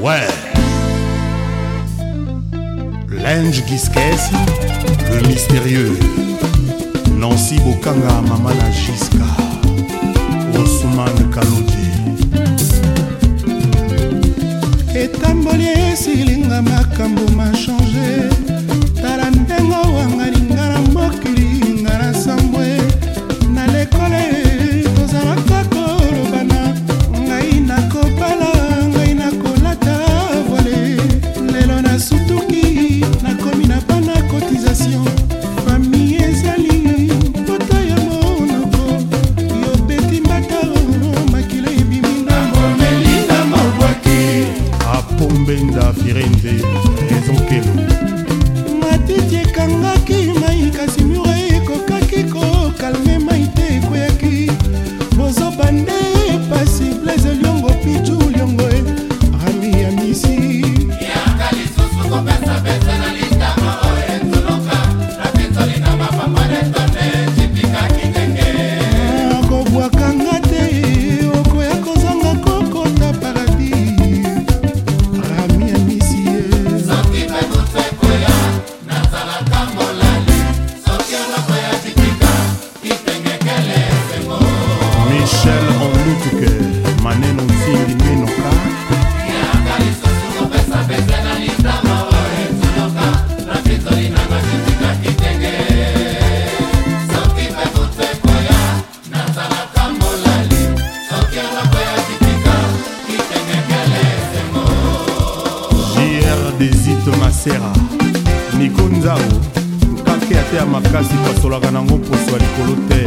Ouais. Linge Gisquès, le mystérieux. Nancy Bokanga, Maman la Giscard. raison kelo matiti sera niko nzao nkake ate ya makasi pasolaka nango mposo ya likolo te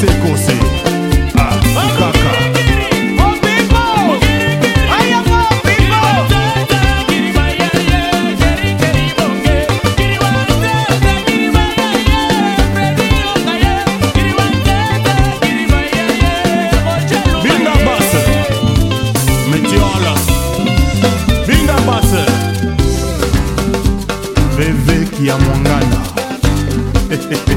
sekose akaka ah, ya mongana